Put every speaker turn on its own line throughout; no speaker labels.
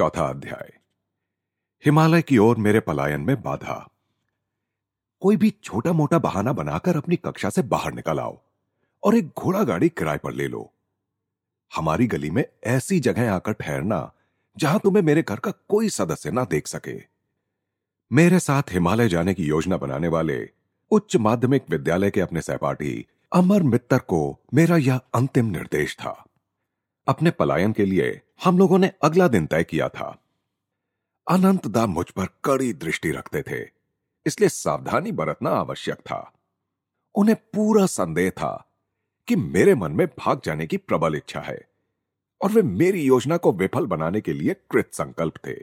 चौथा अध्याय। हिमालय की ओर मेरे पलायन में बाधा। कोई भी छोटा मोटा बहाना बनाकर अपनी कक्षा से बाहर निकल आओ और एक घोड़ा गाड़ी किराए पर ले लो। हमारी गली में ऐसी जगह आकर ठहरना जहाँ तुम्हें मेरे घर का कोई सदस्य ना देख सके। मेरे साथ हिमालय जाने की योजना बनाने वाले उच्च माध्यमिक विद्यालय के अपने सहपाठी अमर मित्तर को मेरा यह अंतिम निर्देश था। अपने पलायन के लिए हम लोगों ने अगला दिन तय किया था। अनंत दा मुझ पर कड़ी दृष्टि रखते थे, इसलिए सावधानी बरतना आवश्यक था। उन्हें पूरा संदेह था कि मेरे मन में भाग जाने की प्रबल इच्छा है, और वे मेरी योजना को विफल बनाने के लिए कृत संकल्प थे।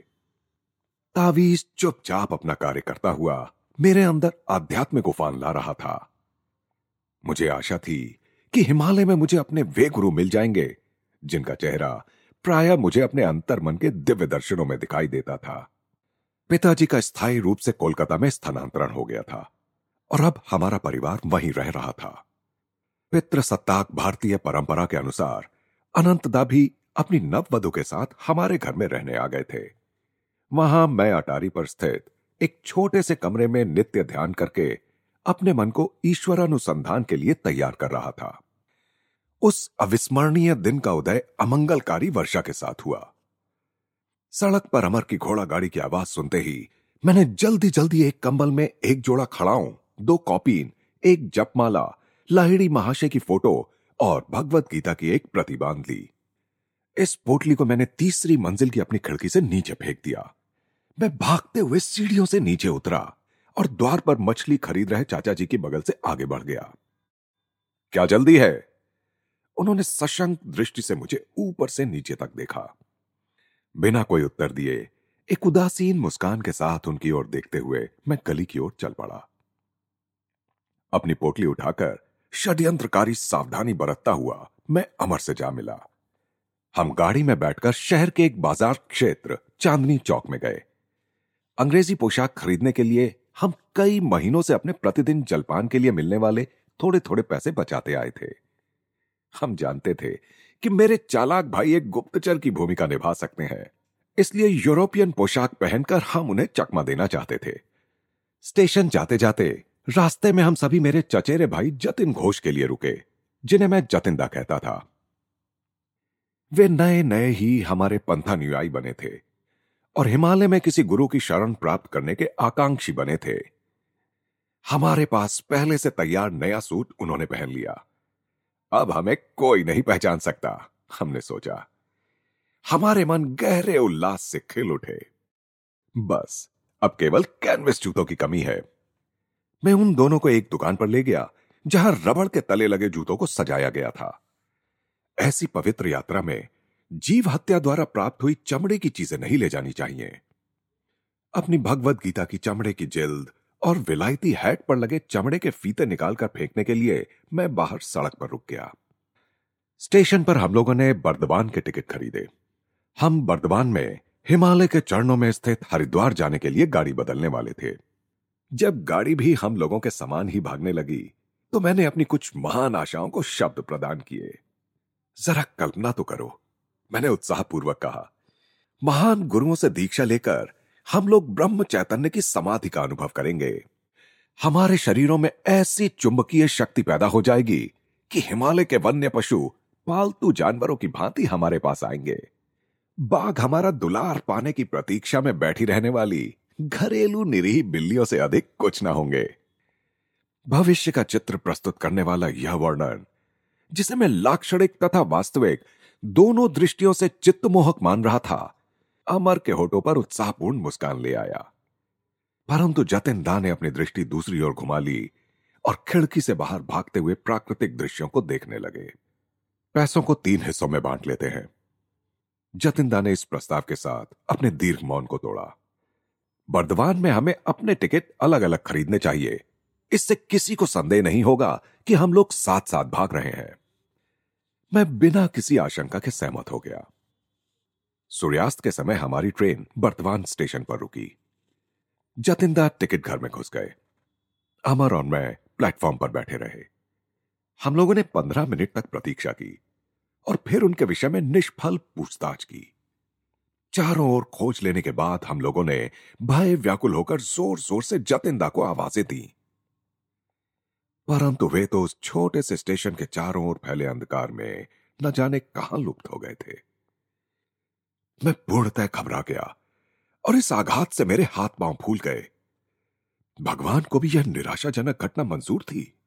तावीज चुपचाप अपना कार्य करता हुआ मेरे अंदर आध्यात्मिक उफान ला रहा था। मुझे आशा थी कि हिमालय में मुझे अपने वे गुरु मिल जाएँगे, जिनका चेहरा प्राय मुझे अपने अंतर मन के दिव्य दर्शनों में दिखाई देता था। पिताजी का स्थायी रूप से कोलकाता में स्थानांतरण हो गया था, और अब हमारा परिवार वहीं रह रहा था। पितृसत्ताक भारतीय परंपरा के अनुसार अनंतदा भी अपनी नववधु के साथ हमारे घर में रहने आ गए थे। वहाँ मैं अटारी पर स्थित एक छोटे से कमरे में नित्य ध्यान करके अपने मन को ईश्वरानुसंधान के लिए तैयार कर रहा था। उस अविस्मरणीय दिन का उदय अमंगलकारी वर्षा के साथ हुआ। सड़क पर अमर की घोड़ा गाड़ी की आवाज़ सुनते ही मैंने जल्दी जल्दी एक कंबल में एक जोड़ा खड़ाऊं दो कॉपीन, एक जपमाला, लाहिड़ी महाशय की फ़ोटो और भगवत गीता की एक प्रति बाँध ली। इस पोटली को मैंने तीसरी मंजिल की अपनी खिड़की से नीचे फेंक दिया। मैं भागते हुए सीढ़ियों से नीचे उतरा और द्वार पर मछली खरीद रहे चाचा जी के बगल से आगे बढ़ गया। क्या जल्दी है? उन्होंने सशंक दृष्टि से मुझे ऊपर से नीचे तक देखा। बिना कोई उत्तर दिए, एक उदासीन मुस्कान के साथ उनकी ओर देखते हुए मैं गली की ओर चल पड़ा। अपनी पोटली उठाकर षड्यंत्रकारी सावधानी बरतता हुआ मैं अमर से जा मिला। हम गाड़ी में बैठकर शहर के एक बाज़ार क्षेत्र, चांदनी चौक में गए। अंग्रेज़ी पोशाक खरीदने के लिए हम कई महीनों से अपने प्रतिदिन जलपान के लिए मिलने वाले थोड़े थोड़े पैसे बचाते आए थे। हम जानते थे कि मेरे चालाक भाई एक गुप्तचर की भूमिका निभा सकते हैं। इसलिए यूरोपियन पोशाक पहनकर हम उन्हें चकमा देना चाहते थे। स्टेशन जाते जाते रास्ते में हम सभी मेरे चचेरे भाई जतिन घोष के लिए रुके, जिन्हें मैं जतिंदा कहता था। वे नए नए ही हमारे पंथानुयायी बने थे और हिमालय में किसी गुरु की शरण प्राप्त करने के आकांक्षी बने थे। हमारे पास पहले से तैयार नया सूट उन्होंने पहन लिया। अब हमें कोई नहीं पहचान सकता, हमने सोचा। हमारे मन गहरे उल्लास से खिल उठे। बस, अब केवल कैनवस जूतों की कमी है। मैं उन दोनों को एक दुकान पर ले गया, जहाँ रबड़ के तले लगे जूतों को सजाया गया था। ऐसी पवित्र यात्रा में जीव हत्या द्वारा प्राप्त हुई चमड़े की चीज़ें नहीं ले जानी चाहिए। अपनी भगवत गीता की चमड़े की जिल्द और विलायती हैट पर लगे चमड़े के फीते निकालकर फेंकने के लिए मैं बाहर सड़क पर रुक गया। स्टेशन पर हम लोगों ने बर्दवान के टिकट खरीदे। हम बर्दवान में हिमालय के चरणों में स्थित हरिद्वार जाने के लिए गाड़ी बदलने वाले थे। जब गाड़ी भी हम लोगों के समान ही भागने लगी तो मैंने अपनी कुछ महान आशाओं को शब्द प्रदान किए। जरा कल्पना तो करो, मैंने उत्साहपूर्वक कहा। महान गुरुओं से दीक्षा लेकर हम लोग ब्रह्म चैतन्य की समाधि का अनुभव करेंगे। हमारे शरीरों में ऐसी चुंबकीय शक्ति पैदा हो जाएगी कि हिमालय के वन्य पशु, पालतू जानवरों की भांति हमारे पास आएँगे। बाघ हमारा दुलार पाने की प्रतीक्षा में बैठी रहने वाली घरेलू निरीह बिल्लियों से अधिक कुछ ना होंगे। भविष्य का चित्र प्रस्तुत करने वाला यह वर्णन, जिसे मैं लाक्षणिक तथा वास्तविक दोनों दृष्टियों से चित्तमोहक मान रहा था अमर के होठों पर उत्साहपूर्ण मुस्कान ले आया। परंतु जतिन दा ने अपनी दृष्टि दूसरी ओर घुमा ली और खिड़की से बाहर भागते हुए प्राकृतिक दृश्यों को देखने लगे। पैसों को तीन हिस्सों में बांट लेते हैं। जतिंदा ने इस प्रस्ताव के साथ अपने दीर्घ मौन को तोड़ा। बर्दवान में हमें अपने टिकट अलग अलग खरीदने चाहिए। इससे किसी को संदेह नहीं होगा कि हम लोग साथ साथ भाग रहे हैं। मैं बिना किसी आशंका के सहमत हो गया। सूर्यास्त के समय हमारी ट्रेन बर्तवान स्टेशन पर रुकी। जतिंदा टिकट घर में घुस गए। अमर और मैं प्लेटफॉर्म पर बैठे रहे। हम लोगों ने पंद्रह मिनट तक प्रतीक्षा की और फिर उनके विषय में निष्फल पूछताछ की। चारों ओर खोज लेने के बाद हम लोगों ने भय व्याकुल होकर ज़ोर ज़ोर से जतिंदा को आवाज़ें दी। परंतु वे तो उस छोटे से स्टेशन के चारों ओर फैले अंधकार में न जाने कहाँ लुप्त हो गए थे। मैं पूर्णतः घबरा गया और इस आघात से मेरे हाथ पाँव फूल गए। भगवान को भी यह निराशाजनक घटना मंजूर थी।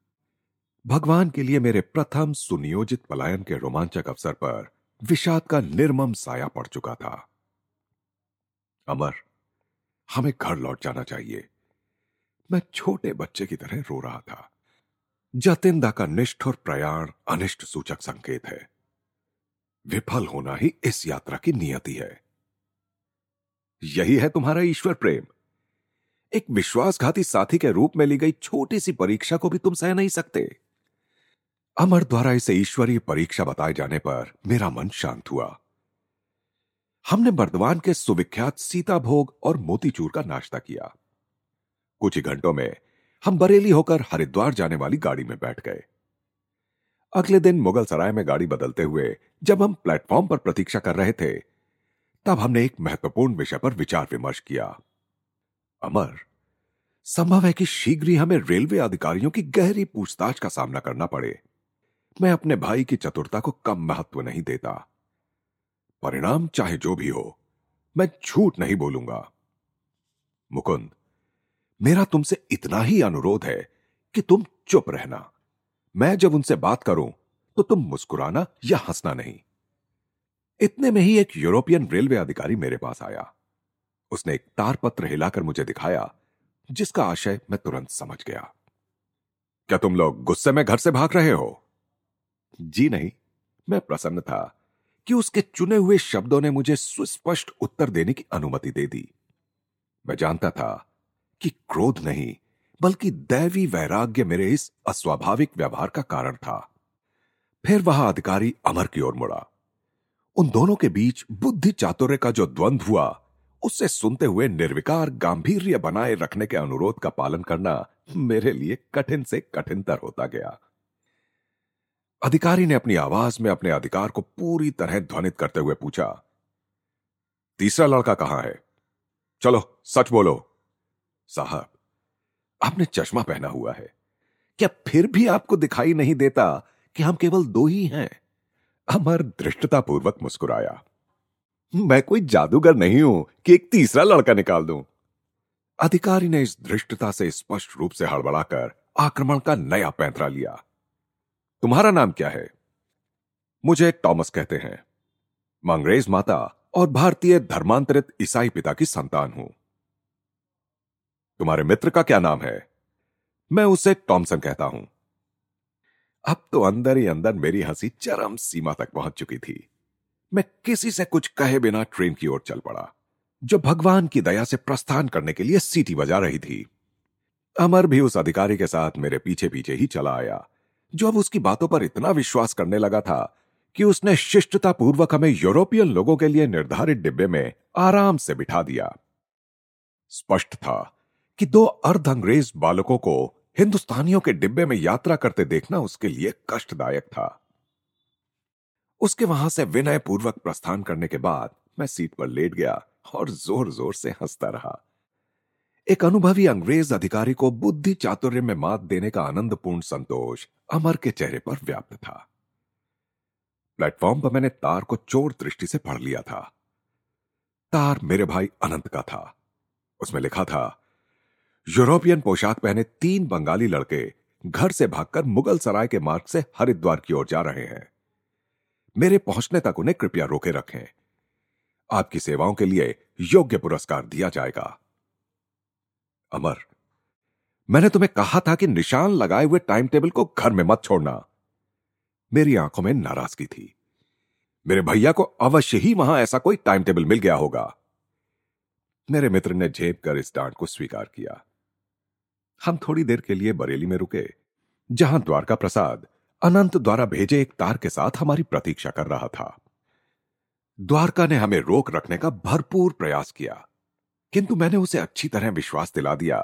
भगवान के लिए मेरे प्रथम सुनियोजित पलायन के रोमांचक अवसर पर विषाद का निर्मम साया पड़ चुका था। अमर, हमें घर लौट जाना चाहिए। मैं छोटे बच्चे की तरह रो रहा था। जतिंदा का निष्ठुर प्रयाण अनिष्ट सूचक संकेत है। विफल होना ही इस यात्रा की नियति है। यही है तुम्हारा ईश्वर प्रेम। एक विश्वासघाती साथी के रूप में ली गई छोटी सी परीक्षा को भी तुम सह नहीं सकते। अमर द्वारा इसे ईश्वरीय परीक्षा बताए जाने पर मेरा मन शांत हुआ। हमने बर्दवान के सुविख्यात सीता भोग और मोतीचूर का नाश्ता किया। कुछ ही घंटों में हम बरेली होकर हरिद्वार जाने वाली गाड़ी में बैठ गए। अगले दिन मुगल सराय में गाड़ी बदलते हुए, जब हम प्लेटफॉर्म पर प्रतीक्षा कर रहे थे, तब हमने एक महत्वपूर्ण विषय पर विचार विमर्श किया। अमर, संभव है कि शीघ्र ही हमें रेलवे अधिकारियों की गहरी पूछताछ का सामना करना पड़े। मैं अपने भाई की चतुरता को कम महत्व नहीं देता। परिणाम चाहे जो भी हो, मैं झूठ नहीं बोलूँगा। मुकुंद, मेरा तुमसे इतना ही अनुरोध है कि तुम चुप रहना। मैं जब उनसे बात करूँ तो तुम मुस्कुराना या हंसना नहीं। इतने में ही एक यूरोपियन रेलवे अधिकारी मेरे पास आया। उसने एक तारपत्र हिलाकर मुझे दिखाया, जिसका आशय मैं तुरंत समझ गया। क्या तुम लोग गुस्से में घर से भाग रहे हो? जी नहीं। मैं प्रसन्न था कि उसके चुने हुए शब्दों ने मुझे सुस्पष्ट उत्तर देने की अनुमति दे दी। मैं जानता था कि क्रोध नहीं बल्कि दैवी वैराग्य मेरे इस अस्वाभाविक व्यवहार का कारण था। फिर वह अधिकारी अमर की ओर मुड़ा। उन दोनों के बीच बुद्धि चातुर्य का जो द्वंद्व हुआ, उससे सुनते हुए निर्विकार गांधीर्य बनाए रखने के अनुरोध का पालन करना मेरे लिए कठिन से कठिनतर होता गया। अधिकारी ने अपनी आवाज़ में अपने अधिकार को पूरी तरह ध्वनित करते हुए पूछा, तीसरा लड़का कहाँ है? चलो, सच बोलो। साहब आपने चश्मा पहना हुआ है। क्या फिर भी आपको दिखाई नहीं देता कि हम केवल दो ही हैं? अमर दृष्टतापूर्वक मुस्कुराया। मैं कोई जादूगर नहीं हूँ कि एक तीसरा लड़का निकाल दूँ। अधिकारी ने इस दृष्टता से स्पष्ट रूप से हड़बड़ाकर आक्रमण का नया पैंतरा लिया। तुम्हारा नाम क्या है? मुझे टॉमस कहते हैं। मैं अंग्रेज़ माता और भारतीय धर्मांतरित ईसाई पिता की संतान हूँ। तुम्हारे मित्र का क्या नाम है? मैं उसे टॉमसन कहता हूँ। अब तो अंदर ही अंदर मेरी हँसी चरम सीमा तक पहुँच चुकी थी। मैं किसी से कुछ कहे बिना ट्रेन की ओर चल पड़ा, जो भगवान की दया से प्रस्थान करने के लिए सीटी बजा रही थी। अमर भी उस अधिकारी के साथ मेरे पीछे पीछे ही चला आया, जो अब उसकी बातों पर इतना विश्वास करने लगा था कि उसने शिष्टता पूर्वक हमें यूरोपियन लोगों के लिए निर्धारित डिब्बे में आराम से बिठा दिया। स्पष्ट था कि दो अर्ध अंग्रेज़ बालकों को हिंदुस्तानियों के डिब्बे में यात्रा करते देखना उसके लिए कष्टदायक था। उसके वहाँ से विनय पूर्वक प्रस्थान करने के बाद मैं सीट पर लेट गया और ज़ोर ज़ोर से हंसता रहा। एक अनुभवी अंग्रेज़ अधिकारी को बुद्धि चातुर्य में मात देने का आनंदपूर्ण संतोष अमर के चेहरे पर व्याप्त था। प्लेटफॉर्म पर मैंने तार को चोर दृष्टि से पढ़ लिया था। तार मेरे भाई अनंत का था। उसमें लिखा था यूरोपियन पोशाक पहने तीन बंगाली लड़के घर से भागकर मुगल सराय के मार्ग से हरिद्वार की ओर जा रहे हैं। मेरे पहुँचने तक उन्हें कृपया रोके रखें। आपकी सेवाओं के लिए योग्य पुरस्कार दिया जाएगा। अमर, मैंने तुम्हें कहा था कि निशान लगाए हुए टाइम टेबल को घर में मत छोड़ना। मेरी आँखों में नाराज़गी थी। मेरे भैया को अवश्य ही वहाँ ऐसा कोई टाइम टेबल मिल गया होगा। मेरे मित्र ने झेप कर इस डांट को स्वीकार किया। हम थोड़ी देर के लिए बरेली में रुके, जहाँ द्वारका प्रसाद अनंत द्वारा भेजे एक तार के साथ हमारी प्रतीक्षा कर रहा था। द्वारका ने हमें रोक रखने का भरपूर प्रयास किया, किंतु मैंने उसे अच्छी तरह विश्वास दिला दिया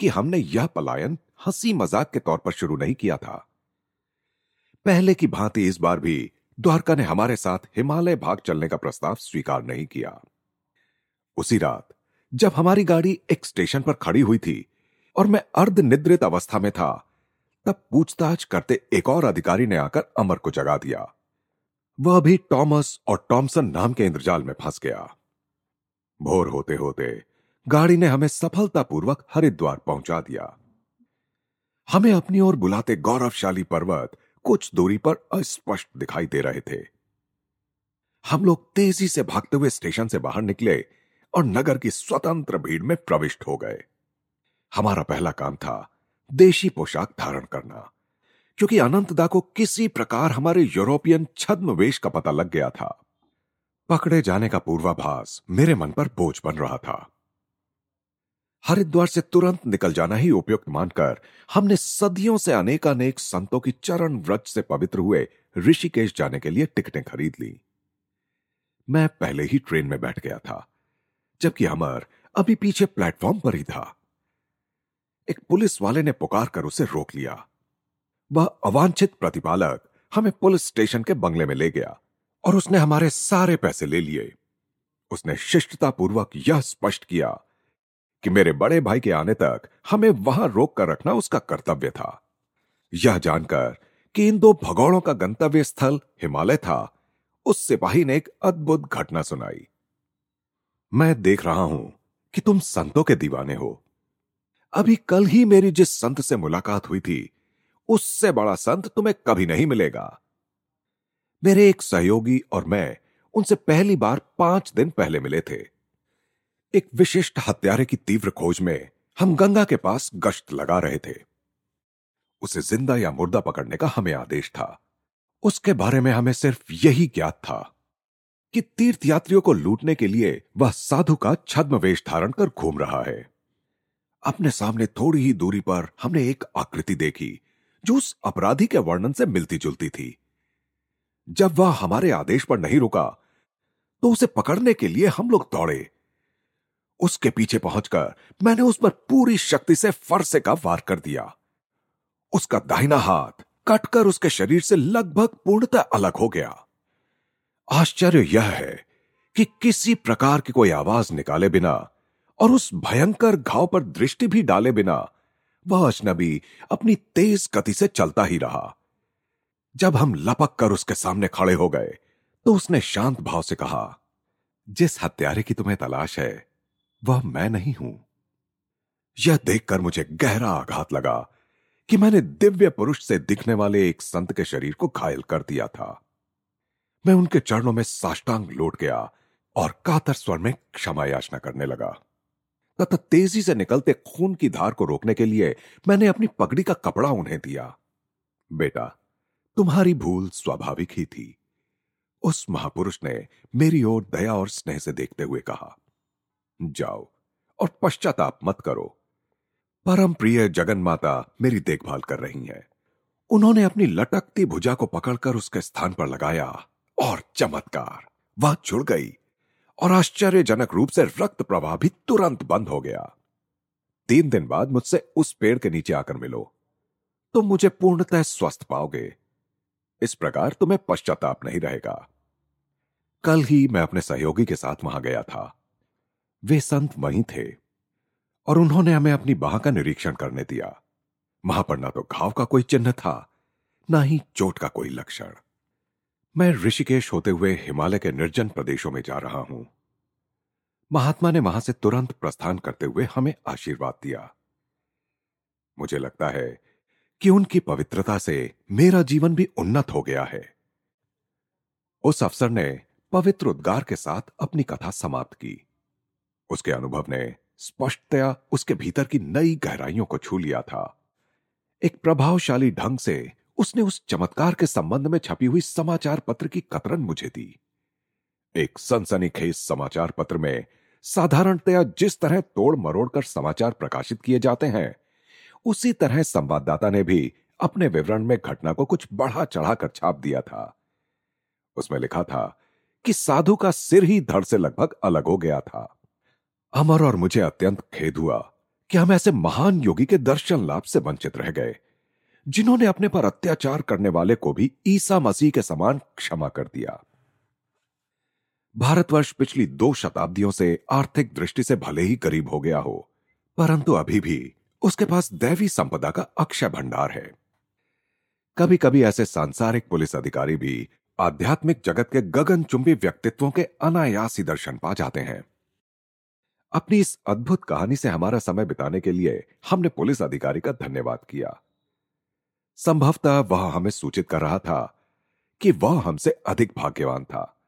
कि हमने यह पलायन हँसी मज़ाक के तौर पर शुरू नहीं किया था। पहले की भांति इस बार भी द्वारका ने हमारे साथ हिमालय भाग चलने का प्रस्ताव स्वीकार नहीं किया। उसी रात, जब हमारी गाड़ी एक स्टेशन पर खड़ी हुई थी और मैं अर्ध निद्रित अवस्था में था। तब पूछताछ करते एक और अधिकारी ने आकर अमर को जगा दिया। वह भी टॉमस और टॉमसन नाम के इंद्रजाल में फंस गया। भोर होते होते गाड़ी ने हमें सफलतापूर्वक हरिद्वार पहुँचा दिया। हमें अपनी ओर बुलाते गौरवशाली पर्वत कुछ दूरी पर अस्पष्ट दिखाई दे रहे थे। हम लोग तेज़ी से भागते हुए स्टेशन से बाहर निकले और नगर की स्वतंत्र भीड़ में प्रविष्ट हो गए। हमारा पहला काम था देशी पोशाक धारण करना, क्योंकि अनंतदा को किसी प्रकार हमारे यूरोपियन छद्म वेश का पता लग गया था। पकड़े जाने का पूर्वाभास मेरे मन पर बोझ बन रहा था। हरिद्वार से तुरंत निकल जाना ही उपयुक्त मानकर हमने सदियों से अनेकानेक संतों की चरण व्रज से पवित्र हुए ऋषिकेश जाने के लिए टिकटें खरीद ली। मैं पहले ही ट्रेन में बैठ गया था, जबकि अमर अभी पीछे प्लेटफॉर्म पर ही था। एक पुलिस वाले ने पुकार कर उसे रोक लिया। वह अवांछित प्रतिपालक हमें पुलिस स्टेशन के बंगले में ले गया और उसने हमारे सारे पैसे ले लिए। उसने शिष्टतापूर्वक यह स्पष्ट किया कि मेरे बड़े भाई के आने तक हमें वहाँ रोक कर रखना उसका कर्तव्य था। यह जानकर कि इन दो भगौड़ों का गंतव्य स्थल हिमालय था, उस सिपाही ने एक अद्भुत घटना सुनाई। मैं देख रहा हूँ कि तुम संतों के दीवाने हो। अभी कल ही मेरी जिस संत से मुलाकात हुई थी, उससे बड़ा संत तुम्हें कभी नहीं मिलेगा। मेरे एक सहयोगी और मैं उनसे पहली बार पाँच दिन पहले मिले थे। एक विशिष्ट हत्यारे की तीव्र खोज में हम गंगा के पास गश्त लगा रहे थे। उसे ज़िंदा या मुर्दा पकड़ने का हमें आदेश था। उसके बारे में हमें सिर्फ़ यही ज्ञात था कि तीर्थयात्रियों को लूटने के लिए वह साधु का छद्म वेश धारण कर घूम रहा है। अपने सामने थोड़ी ही दूरी पर हमने एक आकृति देखी, जो उस अपराधी के वर्णन से मिलती जुलती थी। जब वह हमारे आदेश पर नहीं रुका तो उसे पकड़ने के लिए हम लोग दौड़े। उसके पीछे पहुंचकर मैंने उस पर पूरी शक्ति से फरसे का वार कर दिया। उसका दाहिना हाथ कटकर उसके शरीर से लगभग पूर्णतः अलग हो गया। आश्चर्य यह है कि किसी प्रकार की कोई आवाज़ निकाले बिना और उस भयंकर घाव पर दृष्टि भी डाले बिना वह अजनबी अपनी तेज गति से चलता ही रहा। जब हम लपक कर उसके सामने खड़े हो गए तो उसने शांत भाव से कहा, जिस हत्यारे की तुम्हें तलाश है, वह मैं नहीं हूँ। यह देखकर मुझे गहरा आघात लगा कि मैंने दिव्य पुरुष से दिखने वाले एक संत के शरीर को घायल कर दिया था। मैं उनके चरणों में साष्टांग लौट गया और कातर स्वर में क्षमा याचना करने लगा। तथा तेज़ी से निकलते खून की धार को रोकने के लिए मैंने अपनी पगड़ी का कपड़ा उन्हें दिया। बेटा, तुम्हारी भूल स्वाभाविक ही थी। उस महापुरुष ने मेरी ओर दया और स्नेह से देखते हुए कहा, जाओ और पश्चाताप मत करो। परम प्रिय जगन माता मेरी देखभाल कर रही हैं। उन्होंने अपनी लटकती भुजा को पकड़कर उसके स्थान पर लगाया और चमत्कार। वह जुड़ गई। और आश्चर्यजनक रूप से रक्त प्रवाह भी तुरंत बंद हो गया। तीन दिन बाद मुझसे उस पेड़ के नीचे आकर मिलो। तुम मुझे पूर्णतः स्वस्थ पाओगे। इस प्रकार तुम्हें पश्चाताप नहीं रहेगा। कल ही मैं अपने सहयोगी के साथ वहाँ गया था। वे संत वहीं थे और उन्होंने हमें अपनी बाह का निरीक्षण करने दिया। वहाँ पर ना तो घाव का कोई चिन्ह था, ना ही चोट का कोई लक्षण। मैं ऋषिकेश होते हुए हिमालय के निर्जन प्रदेशों में जा रहा हूँ। महात्मा ने वहाँ से तुरंत प्रस्थान करते हुए हमें आशीर्वाद दिया। मुझे लगता है कि उनकी पवित्रता से मेरा जीवन भी उन्नत हो गया है। उस अफसर ने पवित्र उद्गार के साथ अपनी कथा समाप्त की। उसके अनुभव ने स्पष्टतया उसके भीतर की नई गहराइयों को छू लिया था। एक प्रभावशाली ढंग से उसने उस चमत्कार के संबंध में छपी हुई समाचार पत्र की कतरन मुझे दी। एक सनसनीखेज समाचार पत्र में साधारणतया जिस तरह तोड़ मरोड़ कर समाचार प्रकाशित किए जाते हैं, उसी तरह संवाददाता ने भी अपने विवरण में घटना को कुछ बढ़ा चढ़ाकर छाप दिया था। उसमें लिखा था कि साधु का सिर ही धड़ से लगभग अलग हो गया था। अमर और मुझे अत्यंत खेद हुआ कि हम ऐसे महान योगी के दर्शन लाभ से वंचित रह गए। जिन्होंने अपने पर अत्याचार करने वाले को भी ईसा मसीह के समान क्षमा कर दिया। भारतवर्ष पिछली दो शताब्दियों से आर्थिक दृष्टि से भले ही गरीब हो गया हो, परंतु अभी भी उसके पास दैवी संपदा का अक्षय भंडार है। कभी कभी ऐसे सांसारिक पुलिस अधिकारी भी आध्यात्मिक जगत के गगनचुंबी व्यक्तित्वों के अनायासी दर्शन पा जाते हैं। अपनी इस अद्भुत कहानी से हमारा समय बिताने के लिए हमने पुलिस अधिकारी का धन्यवाद किया। संभवतः वह हमें सूचित कर रहा था कि वह हमसे अधिक भाग्यवान था।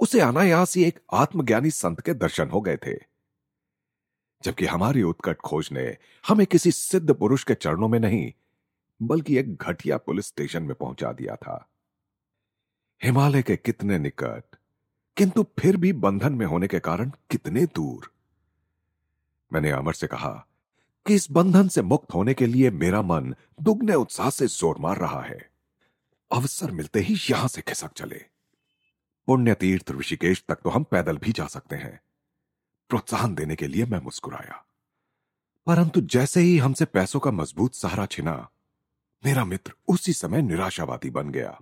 उसे अनायास ही एक आत्मज्ञानी संत के दर्शन हो गए थे। जबकि हमारी उत्कट खोज ने हमें किसी सिद्ध पुरुष के चरणों में नहीं, बल्कि एक घटिया पुलिस स्टेशन में पहुँचा दिया था। हिमालय के कितने निकट, किंतु फिर भी बंधन में होने के कारण कितने दूर? मैंने अमर से कहा कि इस बंधन से मुक्त होने के लिए मेरा मन दुगने उत्साह से ज़ोर मार रहा है? अवसर मिलते ही यहाँ से खिसक चले। पुण्य तीर्थ ऋषिकेश तक तो हम पैदल भी जा सकते हैं। प्रोत्साहन देने के लिए मैं मुस्कुराया। परंतु जैसे ही हमसे पैसों का मज़बूत सहारा छिना, मेरा मित्र उसी समय निराशावादी बन गया।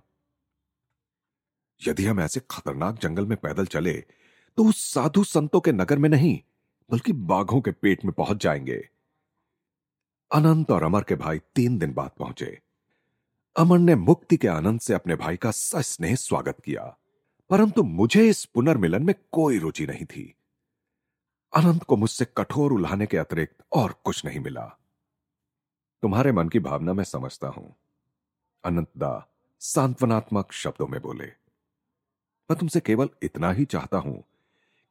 यदि हम ऐसे खतरनाक जंगल में पैदल चले तो उस साधु संतों के नगर में नहीं, बल्कि बाघों के पेट में पहुँच जाएँगे। अनंत और अमर के भाई तीन दिन बाद पहुँचे। अमर ने मुक्ति के आनंद से अपने भाई का सस्नेह स्वागत किया, परंतु मुझे इस पुनर्मिलन में कोई रुचि नहीं थी। अनंत को मुझसे कठोर उल्हाने के अतिरिक्त और कुछ नहीं मिला। तुम्हारे मन की भावना मैं समझता हूँ, अनंत दा सांत्वनात्मक शब्दों में बोले। मैं तुमसे केवल इतना ही चाहता हूँ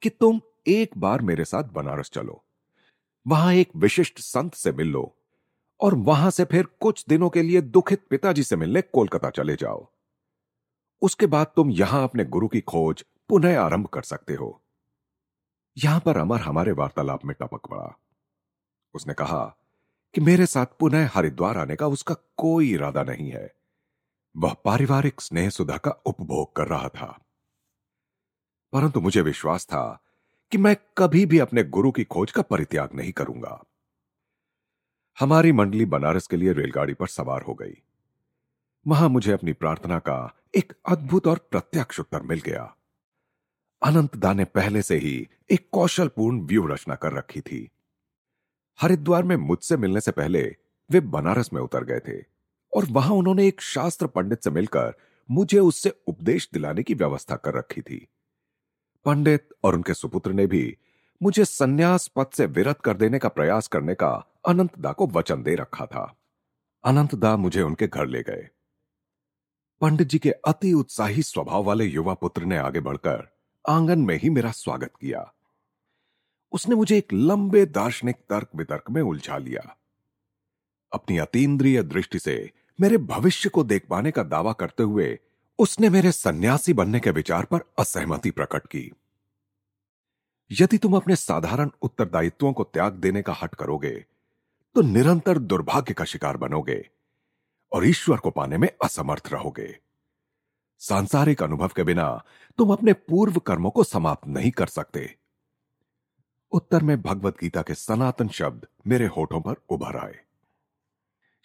कि तुम एक बार मेरे साथ बनारस चलो। वहाँ एक विशिष्ट संत से मिल लो और वहाँ से फिर कुछ दिनों के लिए दुखित पिताजी से मिलने कोलकाता चले जाओ। उसके बाद तुम यहाँ अपने गुरु की खोज पुनः आरंभ कर सकते हो। यहाँ पर अमर हमारे वार्तालाप में टपक पड़ा। उसने कहा कि मेरे साथ पुनः हरिद्वार आने का उसका कोई इरादा नहीं है। वह पारिवारिक स्नेह सुधा का उपभोग कर रहा था। परंतु मुझे विश्वास था कि मैं कभी भी अपने गुरु की खोज का परित्याग नहीं करूँगा। हमारी मंडली बनारस के लिए रेलगाड़ी पर सवार हो गई। वहाँ मुझे अपनी प्रार्थना का एक अद्भुत और प्रत्यक्ष उत्तर मिल गया। अनंतदा ने पहले से ही एक कौशलपूर्ण व्यू रचना कर रखी थी। हरिद्वार में मुझसे मिलने से पहले वे बनारस में उतर गए थे और वहाँ उन्होंने एक शास्त्र पंडित से मिलकर मुझे उससे उपदेश दिलाने की व्यवस्था कर रखी थी। पंडित और उनके सुपुत्र ने भी मुझे सन्यास पद से विरत कर देने का प्रयास करने का अनंतदा को वचन दे रखा था। अनंतदा मुझे उनके घर ले गए। पंडित जी के अति उत्साही स्वभाव वाले युवा पुत्र ने आगे बढ़कर आँगन में ही मेरा स्वागत किया। उसने मुझे एक लंबे दार्शनिक तर्क वितर्क में उलझा लिया। अपनी अतीन्द्रिय दृष्टि से मेरे भविष्य को देख पाने का दावा करते हुए उसने मेरे सन्यासी बनने के विचार पर असहमति प्रकट की। यदि तुम अपने साधारण उत्तरदायित्वों को त्याग देने का हट करोगे तो निरंतर दुर्भाग्य का शिकार बनोगे और ईश्वर को पाने में असमर्थ रहोगे। सांसारिक अनुभव के बिना तुम अपने पूर्व कर्मों को समाप्त नहीं कर सकते। उत्तर में भगवत गीता के सनातन शब्द मेरे होठों पर उभर आए।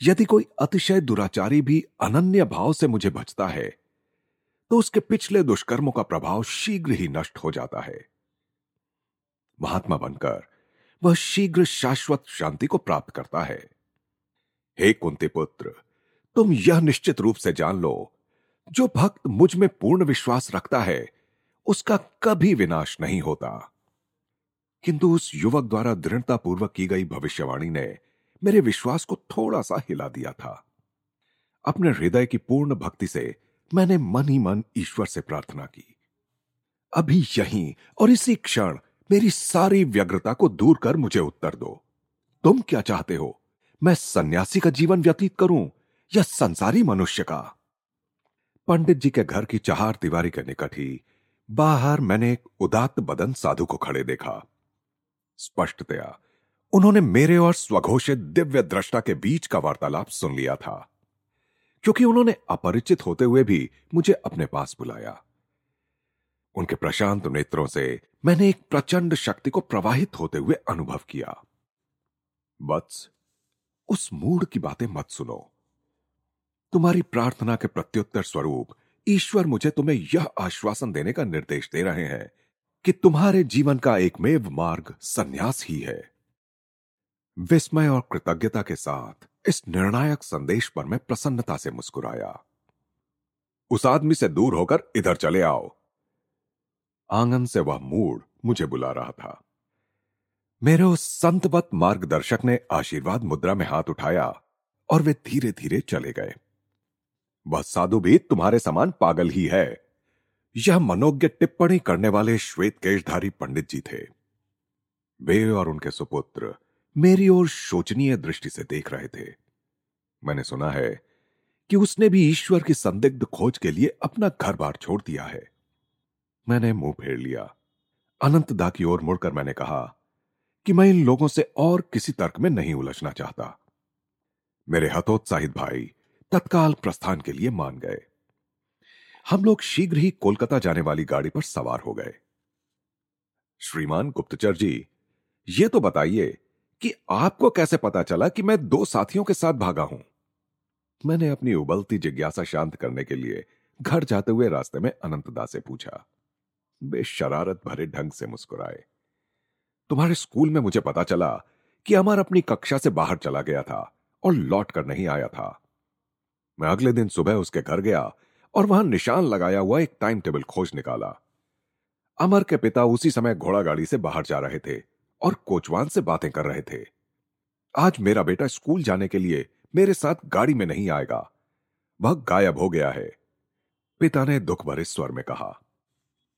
यदि कोई अतिशय दुराचारी भी अनन्य भाव से मुझे बचता है तो उसके पिछले दुष्कर्मों का प्रभाव शीघ्र ही नष्ट हो जाता है। महात्मा बनकर, वह शीघ्र शाश्वत शांति को प्राप्त करता है। हे कुंती पुत्र तुम यह निश्चित रूप से जान लो, जो भक्त मुझमें पूर्ण विश्वास रखता है, उसका कभी विनाश नहीं होता। किंतु उस युवक द्वारा दृढ़ता पूर्वक की गई भविष्यवाणी ने मेरे विश्वास को थोड़ा सा हिला दिया था। अपने हृदय की पूर्ण भक्ति से मैंने मन ही मन ईश्वर से प्रार्थना की। अभी यहीं और इसी क्षण मेरी सारी व्यग्रता को दूर कर मुझे उत्तर दो। तुम क्या चाहते हो? मैं सन्यासी का जीवन व्यतीत करूँ या संसारी मनुष्य का? पंडित जी के घर की चार दीवारी के निकट ही बाहर मैंने एक उदात्त बदन साधु को खड़े देखा। स्पष्टतया उन्होंने मेरे और स्वघोषित दिव्य दृष्टा के बीच का वार्तालाप सुन लिया था, क्योंकि उन्होंने अपरिचित होते हुए भी मुझे अपने पास बुलाया। उनके प्रशांत नेत्रों से मैंने एक प्रचंड शक्ति को प्रवाहित होते हुए अनुभव किया। वत्स उस मूड की बातें मत सुनो। तुम्हारी प्रार्थना के प्रत्युत्तर स्वरूप ईश्वर मुझे तुम्हें यह आश्वासन देने का निर्देश दे रहे हैं कि तुम्हारे जीवन का एकमेव मार्ग संन्यास ही है। विस्मय और कृतज्ञता के साथ इस निर्णायक संदेश पर मैं प्रसन्नता से मुस्कुराया। उस आदमी से दूर होकर इधर चले आओ। आँगन से वह मूड मुझे बुला रहा था। मेरे उस संतवत मार्गदर्शक ने आशीर्वाद मुद्रा में हाथ उठाया और वे धीरे धीरे चले गए। वह साधु भी तुम्हारे समान पागल ही है। यह मनोज्ञ टिप्पणी करने वाले श्वेत केशधारी पंडित जी थे। वे और उनके सुपुत्र मेरी ओर शोचनीय दृष्टि से देख रहे थे। मैंने सुना है कि उसने भी ईश्वर की संदिग्ध खोज के लिए अपना घर बार छोड़ दिया है। मैंने मुँह फेर लिया। अनंत दा की ओर मुड़कर मैंने कहा कि मैं इन लोगों से और किसी तर्क में नहीं उलझना चाहता। मेरे हतोत्साहित भाई तत्काल प्रस्थान के लिए मान गए। हम लोग शीघ्र ही कोलकाता जाने वाली गाड़ी पर सवार हो गए। श्रीमान गुप्तचर जी, ये तो बताइए कि आपको कैसे पता चला कि मैं दो साथियों के साथ भागा हूँ? मैंने अपनी उबलती जिज्ञासा शांत करने के लिए घर जाते हुए रास्ते में अनंतदा से पूछा। वे शरारत भरे ढंग से मुस्कुराए। तुम्हारे स्कूल में मुझे पता चला कि अमर अपनी कक्षा से बाहर चला गया था और लौट कर नहीं आया था। मैं अगले दिन सुबह उसके घर गया और वहाँ निशान लगाया हुआ एक टाइम टेबल खोज निकाला। अमर के पिता उसी समय घोड़ा गाड़ी से बाहर जा रहे थे और कोचवान से बातें कर रहे थे। आज मेरा बेटा स्कूल जाने के लिए मेरे साथ गाड़ी में नहीं आएगा। वह गायब हो गया है। पिता ने दुख भरे स्वर में कहा।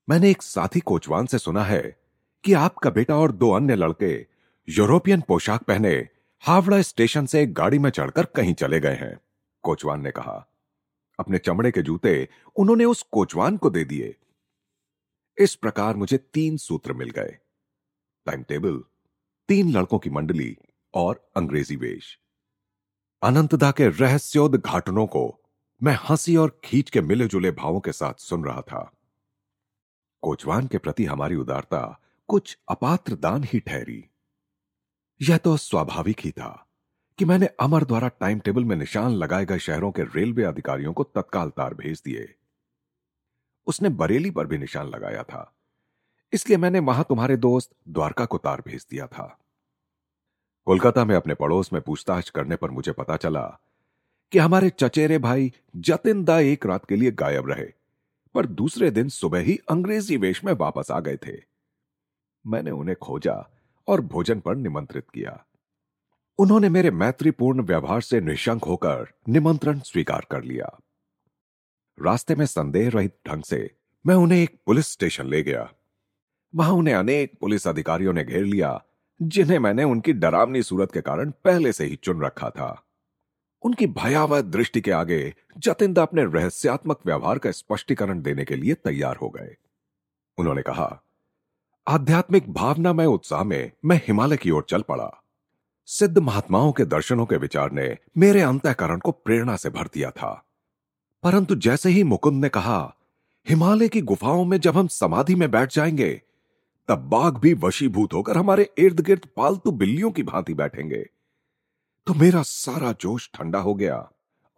मैंने एक साथी कोचवान से सुना है कि आपका बेटा और दो अन्य लड़के यूरोपियन पोशाक पहने हावड़ा स्टेशन से एक गाड़ी में चढ़कर कहीं चले गए हैं, कोचवान ने कहा। अपने चमड़े के जूते उन्होंने उस कोचवान को दे दिए। इस प्रकार मुझे तीन सूत्र मिल गए। टाइम टेबल, तीन लड़कों की मंडली और अंग्रेज़ी वेश। अनंतदा के रहस्योद घाटनों को मैं हँसी और खींच के मिले जुले भावों के साथ सुन रहा था। कोचवान के प्रति हमारी उदारता कुछ अपात्र दान ही ठहरी। यह तो स्वाभाविक ही था कि मैंने अमर द्वारा टाइम टेबल में निशान लगाए गए शहरों के रेलवे अधिकारियों को तत्काल तार भेज दिए। उसने बरेली पर भी निशान लगाया था। इसलिए मैंने वहाँ तुम्हारे दोस्त द्वारका को तार भेज दिया था। कोलकाता में अपने पड़ोस में पूछताछ करने पर मुझे पता चला कि हमारे चचेरे भाई जतिन दा एक रात के लिए गायब रहे। पर दूसरे दिन सुबह ही अंग्रेज़ी वेश में वापस आ गए थे। मैंने उन्हें खोजा और भोजन पर निमंत्रित किया। उन्होंने मेरे मैत्रीपूर्ण व्यवहार से निशंक होकर निमंत्रण स्वीकार कर लिया। रास्ते में संदेह रहित ढंग से मैं उन्हें एक पुलिस स्टेशन ले गया। वहाँ उन्हें अनेक पुलिस अधिकारियों ने घेर लिया, जिन्हें मैंने उनकी डरावनी सूरत के कारण पहले से ही चुन रखा था। उनकी भयावह दृष्टि के आगे जतिंदा अपने रहस्यात्मक व्यवहार का स्पष्टीकरण देने के लिए तैयार हो गए। उन्होंने कहा, आध्यात्मिक भावनामय उत्साह में मैं हिमालय की ओर चल पड़ा। सिद्ध महात्माओं के दर्शनों के विचार ने मेरे अंतःकरण को प्रेरणा से भर दिया था। परंतु जैसे ही मुकुंद ने कहा, हिमालय की गुफाओं में जब हम समाधि में बैठ जाएँगे, तब बाघ भी वशीभूत होकर हमारे इर्द गिर्द पालतू बिल्लियों की भांति बैठेंगे। तो मेरा सारा जोश ठंडा हो गया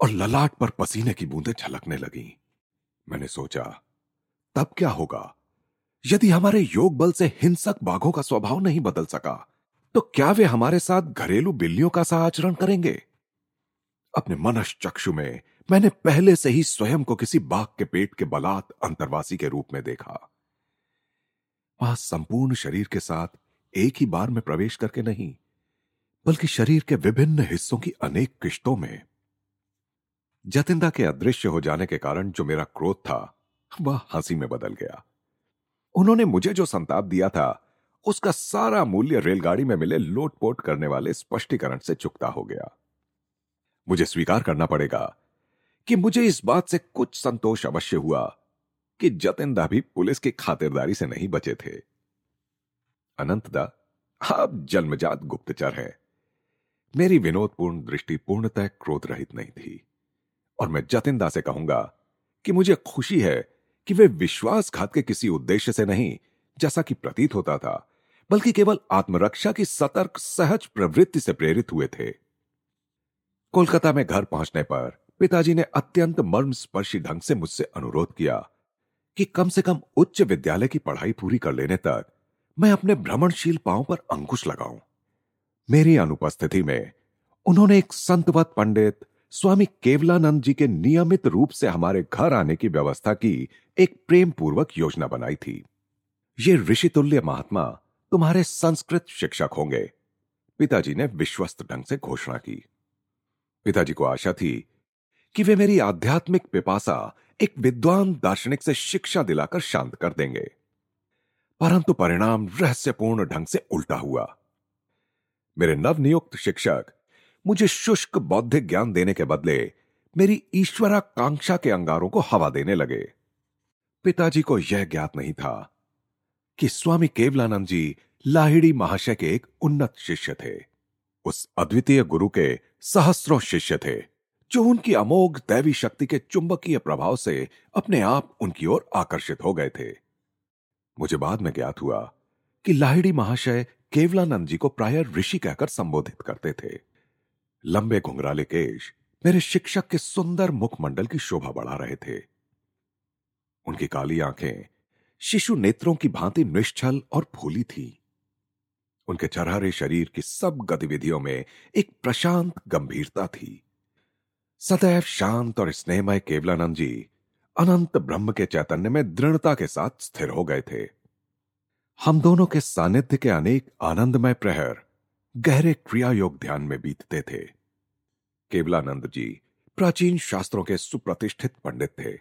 और ललाट पर पसीने की बूंदें छलकने लगी। मैंने सोचा, तब क्या होगा? यदि हमारे योग बल से हिंसक बाघों का स्वभाव नहीं बदल सका तो क्या वे हमारे साथ घरेलू बिल्लियों का सा आचरण करेंगे? अपने मनस चक्षु में मैंने पहले से ही स्वयं को किसी बाघ के पेट के बलात् अंतरवासी के रूप में देखा। वहाँ संपूर्ण शरीर के साथ एक ही बार में प्रवेश करके नहीं बल्कि शरीर के विभिन्न हिस्सों की अनेक किश्तों में। जतिंदा के अदृश्य हो जाने के कारण जो मेरा क्रोध था, वह हँसी में बदल गया। उन्होंने मुझे जो संताप दिया था, उसका सारा मूल्य रेलगाड़ी में मिले लोटपोट करने वाले स्पष्टीकरण से चुकता हो गया। मुझे स्वीकार करना पड़ेगा कि मुझे इस बात से कुछ संतोष अवश्य हुआ कि जतिनदा भी पुलिस की खातिरदारी से नहीं बचे थे। अनंतदा, आप जन्मजात गुप्तचर है। मेरी विनोदपूर्ण दृष्टि पूर्णतः क्रोध रहित नहीं थी। और मैं जतिनदा से कहूँगा कि मुझे खुशी है कि वे विश्वासघात के किसी उद्देश्य से नहीं, जैसा कि प्रतीत होता था, बल्कि केवल आत्मरक्षा की सतर्क, सहज प्रवृत्ति से प्रेरित हुए थे। कोलकाता में घर पहुँचने पर पिताजी ने अत्यंत मर्मस्पर्शी ढंग से मुझसे अनुरोध किया कि कम से कम उच्च विद्यालय की पढ़ाई पूरी कर लेने तक मैं अपने भ्रमणशील पाँव पर अंकुश लगाऊँ। मेरी अनुपस्थिति में, उन्होंने एक संतवत पंडित, स्वामी केवलानंद जी के नियमित रूप से हमारे घर आने की व्यवस्था की एक प्रेम पूर्वक योजना बनाई थी। ये ऋषितुल्य महात्मा तुम्हारे संस्कृत शिक्षक होंगे। पिताजी ने विश्वस्त ढंग से घोषणा की। पिताजी को आशा थी कि वे मेरी आध्यात्मिक पिपासा एक विद्वान दार्शनिक से शिक्षा दिलाकर शांत कर देंगे। परंतु परिणाम रहस्यपूर्ण ढंग से उल्टा हुआ। मेरे नवनियुक्त शिक्षक, मुझे शुष्क बौद्धिक ज्ञान देने के बदले मेरी ईश्वराकांक्षा के अंगारों को हवा देने लगे। पिताजी को यह ज्ञात नहीं था कि स्वामी केवलानंद जी लाहिड़ी महाशय के एक उन्नत शिष्य थे, उस अद्वितीय गुरु के सहस्रों शिष्य थे, जो उनकी अमोघ दैवी शक्ति के चुंबकीय प्रभाव से अपने आप उनकी ओर आकर्षित हो गए थे। मुझे बाद में ज्ञात हुआ कि लाहिड़ी महाशय केवलानंद जी को प्राय ऋषि कहकर संबोधित करते थे। लंबे घुंघराले केश मेरे शिक्षक के सुंदर मुखमंडल की शोभा बढ़ा रहे थे। उनकी काली आँखें शिशु नेत्रों की भांति निश्चल और फूली थी। उनके चरहरे शरीर की सब गतिविधियों में एक प्रशांत गंभीरता थी। सदैव शांत और स्नेहमय केवलानंद जी अनंत ब्रह्म के चैतन्य में दृढ़ता के साथ स्थिर हो गए थे। हम दोनों के सानिध्य के अनेक आनंदमय प्रहर, गहरे क्रिया योग ध्यान में बीतते थे। केवलानंद जी प्राचीन शास्त्रों के सुप्रतिष्ठित पंडित थे।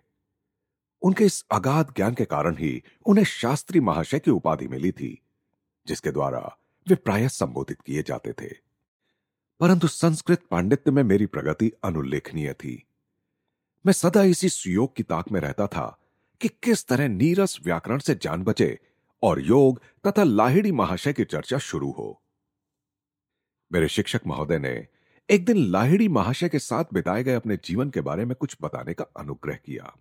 उनके इस अगाध ज्ञान के कारण ही उन्हें शास्त्री महाशय की उपाधि मिली थी, जिसके द्वारा वे प्राय संबोधित किए जाते थे। परंतु संस्कृत पांडित्य में मेरी प्रगति अनुल्लेखनीय थी। मैं सदा इसी सुयोग की ताक में रहता था कि किस तरह नीरस व्याकरण से जान बचे और योग तथा लाहिड़ी महाशय की चर्चा शुरू हो। मेरे शिक्षक महोदय ने एक दिन लाहिड़ी महाशय के साथ बिताए गए अपने जीवन के बारे में कुछ बताने का अनुग्रह किया।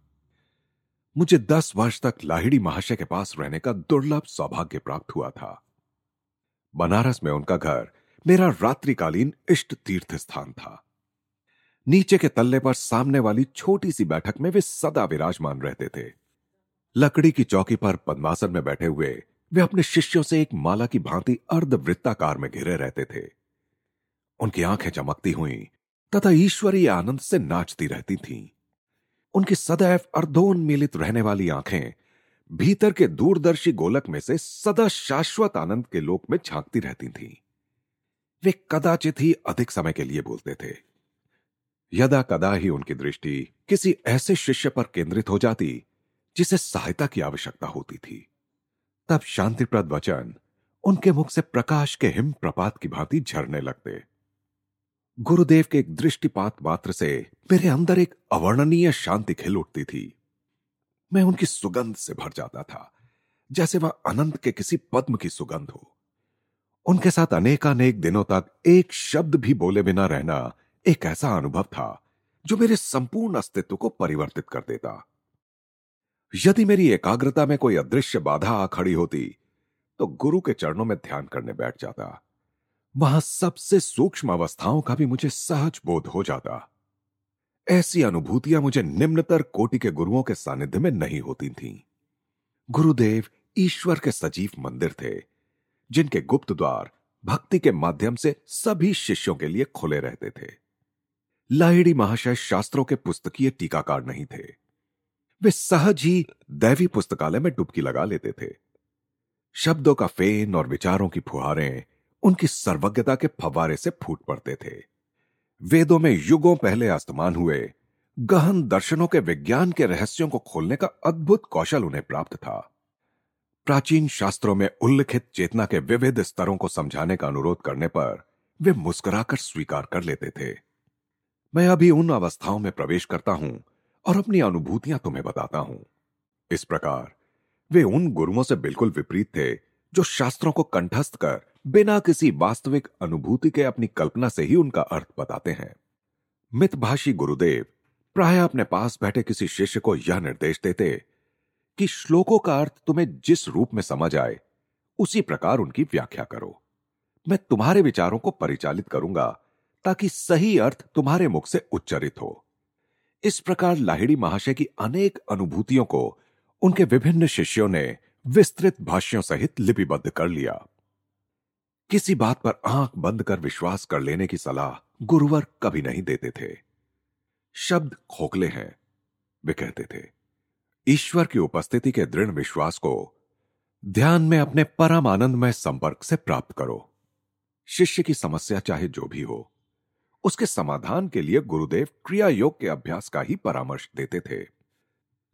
मुझे दस वर्ष तक लाहिड़ी महाशय के पास रहने का दुर्लभ सौभाग्य प्राप्त हुआ था। बनारस में उनका घर मेरा रात्रिकालीन इष्ट तीर्थ स्थान था। नीचे के तल्ले पर सामने वाली छोटी सी बैठक में वे सदा विराजमान रहते थे। लकड़ी की चौकी पर पद्मासन में बैठे हुए वे अपने शिष्यों से एक माला की भांति अर्धवृत्ताकार में घिरे रहते थे उनकी आँखें चमकती हुई, तथा ईश्वरीय आनंद से नाचती रहती थीं। उनकी सदैव अर्धोन्मीलित रहने वाली आँखें भीतर के दूरदर्शी गोलक में से सदा शाश्वत आनंद के लोक में झांकती रहती थीं। वे कदाचित ही अधिक समय के लिए बोलते थे यदा कदा ही उनकी दृष्टि किसी ऐसे शिष्य पर केंद्रित हो जाती जिसे सहायता की आवश्यकता होती थी। तब शांतिप्रद वचन उनके मुख से प्रकाश के हिम प्रपात की भांति झरने लगते। गुरुदेव के एक दृष्टिपात मात्र से मेरे अंदर एक अवर्णनीय शांति खिल उठती थी। मैं उनकी सुगंध से भर जाता था, जैसे वह अनंत के किसी पद्म की सुगंध हो। उनके साथ अनेकानेक दिनों तक एक शब्द भी बोले बिना रहना एक ऐसा अनुभव था, जो मेरे संपूर्ण अस्तित्व को परिवर्तित कर देता। यदि मेरी एकाग्रता में कोई अदृश्य बाधा आ खड़ी होती तो गुरु के चरणों में ध्यान करने बैठ जाता। वहाँ सबसे सूक्ष्म अवस्थाओं का भी मुझे सहज बोध हो जाता। ऐसी अनुभूतियाँ मुझे निम्नतर कोटि के गुरुओं के सानिध्य में नहीं होती थीं। गुरुदेव ईश्वर के सजीव मंदिर थे, जिनके गुप्त द्वार भक्ति के माध्यम से सभी शिष्यों के लिए खुले रहते थे। लाहिड़ी महाशय शास्त्रों के पुस्तकीय टीकाकार नहीं थे। वे सहज ही दैवी पुस्तकालय में डुबकी लगा लेते थे। शब्दों का फेन और विचारों की फुहारें उनकी सर्वज्ञता के फवारे से फूट पड़ते थे। वेदों में युगों पहले अस्तमान हुए। गहन दर्शनों के विज्ञान के रहस्यों को खोलने का अद्भुत कौशल उन्हें प्राप्त था। प्राचीन शास्त्रों में उल्लिखित चेतना के विविध स्तरों को समझाने का अनुरोध करने पर वे मुस्कुराकर स्वीकार कर लेते थे। मैं अभी उन अवस्थाओं में प्रवेश करता हूँ और अपनी अनुभूतियाँ तुम्हें बताता हूँ। इस प्रकार, वे उन गुरुओं से बिल्कुल विपरीत थे, जो शास्त्रों को कंठस्थ कर बिना किसी वास्तविक अनुभूति के अपनी कल्पना से ही उनका अर्थ बताते हैं। मितभाषी गुरुदेव, प्राय अपने पास बैठे किसी शिष्य को यह निर्देश देते कि श्लोकों का अर्थ तुम्हें जिस रूप में समझ आए, उसी प्रकार उनकी व्याख्या करो। मैं तुम्हारे विचारों को परिचालित करूँगा, ताकि सही अर्थ तुम्हारे मुख से उच्चरित हो। इस प्रकार लाहिड़ी महाशय की अनेक अनुभूतियों को उनके विभिन्न शिष्यों ने विस्तृत भाष्यों सहित लिपिबद्ध कर लिया। किसी बात पर आँख बंद कर विश्वास कर लेने की सलाह गुरुवर कभी नहीं देते थे। शब्द खोखले हैं, वे कहते थे। ईश्वर की उपस्थिति के दृढ़ विश्वास को ध्यान में अपने परम आनंदमय संपर्क से प्राप्त करो। शिष्य की समस्या चाहे जो भी हो उसके समाधान के लिए गुरुदेव क्रिया योग के अभ्यास का ही परामर्श देते थे।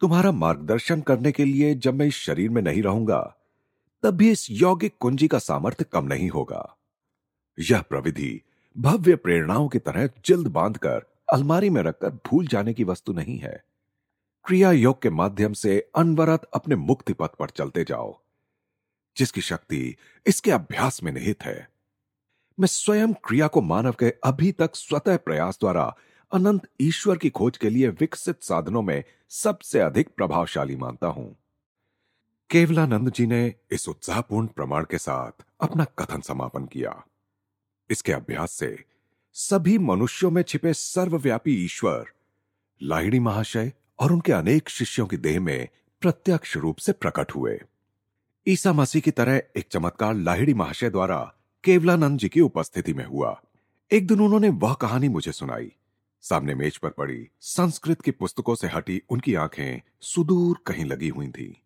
तुम्हारा मार्गदर्शन करने के लिए जब मैं इस शरीर में नहीं रहूँगा तब भी इस यौगिक कुंजी का सामर्थ्य कम नहीं होगा। यह प्रविधि भव्य प्रेरणाओं की तरह जल्द बांधकर, अलमारी में रखकर भूल जाने की वस्तु नहीं है। क्रिया योग के माध्यम से अनवरत अपने मुक्ति पथ पर चलते जाओ, जिसकी शक्ति इसके अभ्यास में निहित है। मैं स्वयं क्रिया को मानव के अभी तक स्वतः प्रयास द्वारा अनंत ईश्वर की खोज के लिए विकसित साधनों में सबसे अधिक प्रभावशाली मानता हूँ। केवलानंद जी ने इस उत्साहपूर्ण प्रमाण के साथ अपना कथन समापन किया। इसके अभ्यास से सभी मनुष्यों में छिपे सर्वव्यापी ईश्वर लाहिड़ी महाशय और उनके अनेक शिष्यों की देह में प्रत्यक्ष रूप से प्रकट हुए। ईसा मसीह की तरह एक चमत्कार लाहिड़ी महाशय द्वारा केवलानंद जी की उपस्थिति में हुआ। एक दिन उन्होंने वह कहानी मुझे सुनाई। सामने मेज पर पड़ी, संस्कृत की पुस्तकों से हटी उनकी आँखें सुदूर कहीं लगी हुई थी।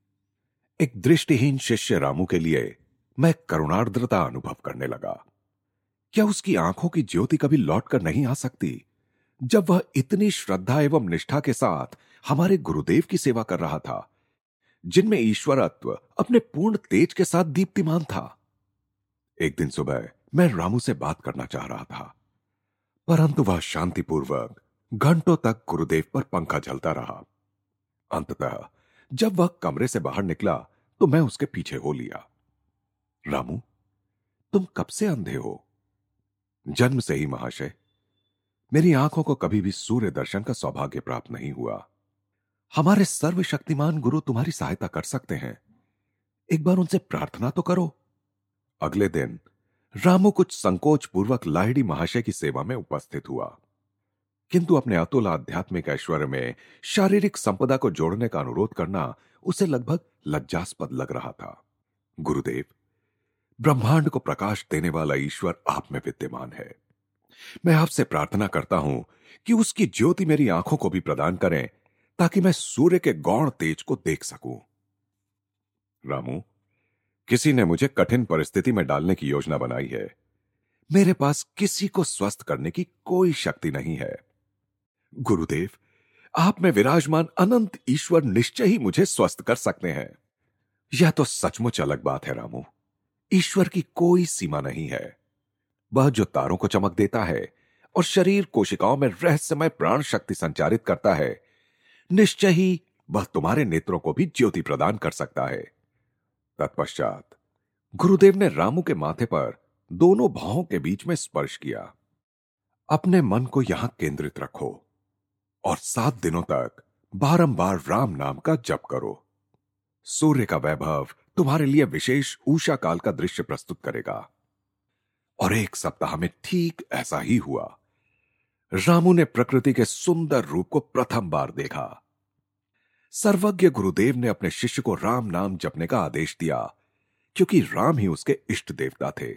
एक दृष्टिहीन शिष्य रामू के लिए मैं करुणार्द्रता अनुभव करने लगा। क्या उसकी आँखों की ज्योति कभी लौट कर नहीं आ सकती? जब वह इतनी श्रद्धा एवं निष्ठा के साथ हमारे गुरुदेव की सेवा कर रहा था, जिनमें ईश्वरत्व अपने पूर्ण तेज के साथ दीप्तिमान था एक दिन सुबह मैं रामू से बात करना चाह रहा था, परंतु वह शांतिपूर्वक घंटों तक गुरुदेव पर पंखा झलता रहा। अंततः जब वह कमरे से बाहर निकला तो मैं उसके पीछे हो लिया। रामू, तुम कब से अंधे हो? जन्म से ही महाशय। मेरी आँखों को कभी भी सूर्य दर्शन का सौभाग्य प्राप्त नहीं हुआ। हमारे सर्वशक्तिमान गुरु तुम्हारी सहायता कर सकते हैं। एक बार उनसे प्रार्थना तो करो। अगले दिन रामू कुछ संकोच पूर्वक लाहिड़ी महाशय की सेवा में उपस्थित हुआ। किंतु अपने अतुल आध्यात्मिक ऐश्वर्य में शारीरिक संपदा को जोड़ने का अनुरोध करना उसे लगभग लज्जास्पद लग रहा था। गुरुदेव, ब्रह्मांड को प्रकाश देने वाला ईश्वर आप में विद्यमान है। मैं आपसे प्रार्थना करता हूँ कि उसकी ज्योति मेरी आँखों को भी प्रदान करें ताकि मैं सूर्य के गौण तेज को देख सकूँ। रामू किसी ने मुझे कठिन परिस्थिति में डालने की योजना बनाई है। मेरे पास किसी को स्वस्थ करने की कोई शक्ति नहीं है। गुरुदेव, आप में विराजमान अनंत ईश्वर निश्चय ही मुझे स्वस्थ कर सकते हैं। यह तो सचमुच अलग बात है, रामू। ईश्वर की कोई सीमा नहीं है। वह जो तारों को चमक देता है और शरीर कोशिकाओं में रहस्यमय प्राण शक्ति संचारित करता है, निश्चय ही वह तुम्हारे नेत्रों को भी ज्योति प्रदान कर सकता है। तत्पश्चात गुरुदेव ने रामू के माथे पर दोनों भावों के बीच में स्पर्श किया। अपने मन को यहाँ केंद्रित रखो और सात दिनों तक बारंबार राम नाम का जप करो। सूर्य का वैभव तुम्हारे लिए विशेष ऊषा काल का दृश्य प्रस्तुत करेगा। और एक सप्ताह में ठीक ऐसा ही हुआ। रामू ने प्रकृति के सुंदर रूप को प्रथम बार देखा। सर्वज्ञ गुरुदेव ने अपने शिष्य को राम नाम जपने का आदेश दिया, क्योंकि राम ही उसके इष्ट देवता थे।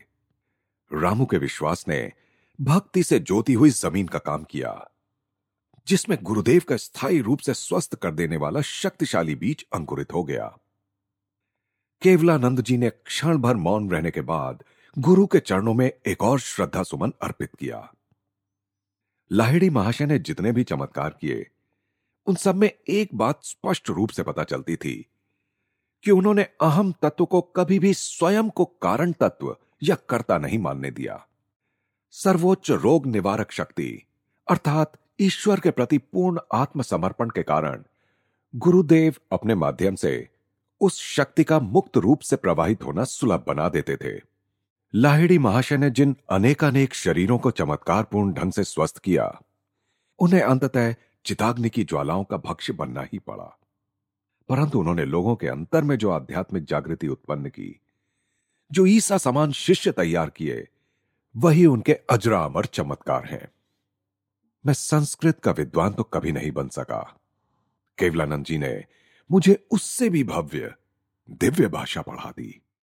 रामू के विश्वास ने भक्ति से जोती हुई ज़मीन का काम किया, जिसमें गुरुदेव का स्थायी रूप से स्वस्थ कर देने वाला शक्तिशाली बीज अंकुरित हो गया। केवलानंद जी ने क्षण भर मौन रहने के बाद गुरु के चरणों में एक और श्रद्धा सुमन अर्पित किया। लाहिड़ी महाशय ने जितने भी चमत्कार किए उन सब में एक बात स्पष्ट रूप से पता चलती थी कि उन्होंने अहम तत्व को कभी भी स्वयं को कारण तत्व या कर्ता नहीं मानने दिया। सर्वोच्च रोग निवारक शक्ति, अर्थात ईश्वर के प्रति पूर्ण आत्मसमर्पण के कारण, गुरुदेव अपने माध्यम से उस शक्ति का मुक्त रूप से प्रवाहित होना सुलभ बना देते थे। लाहिड़ी महाशय ने जिन अनेकानेक शरीरों को चमत्कारपूर्ण ढंग से स्वस्थ किया, उन्हें अंततः चिताग्नि की ज्वालाओं का भक्ष्य बनना ही पड़ा। परंतु उन्होंने लोगों के अंतर में जो आध्यात्मिक जागृति उत्पन्न की, जो ईसा समान शिष्य तैयार किए, वही उनके अजरा अमर चमत्कार हैं। मैं संस्कृत का विद्वान तो कभी नहीं बन सका। केवलानंद जी ने मुझे उससे भी भव्य, दिव्य भाषा पढ़ा दी।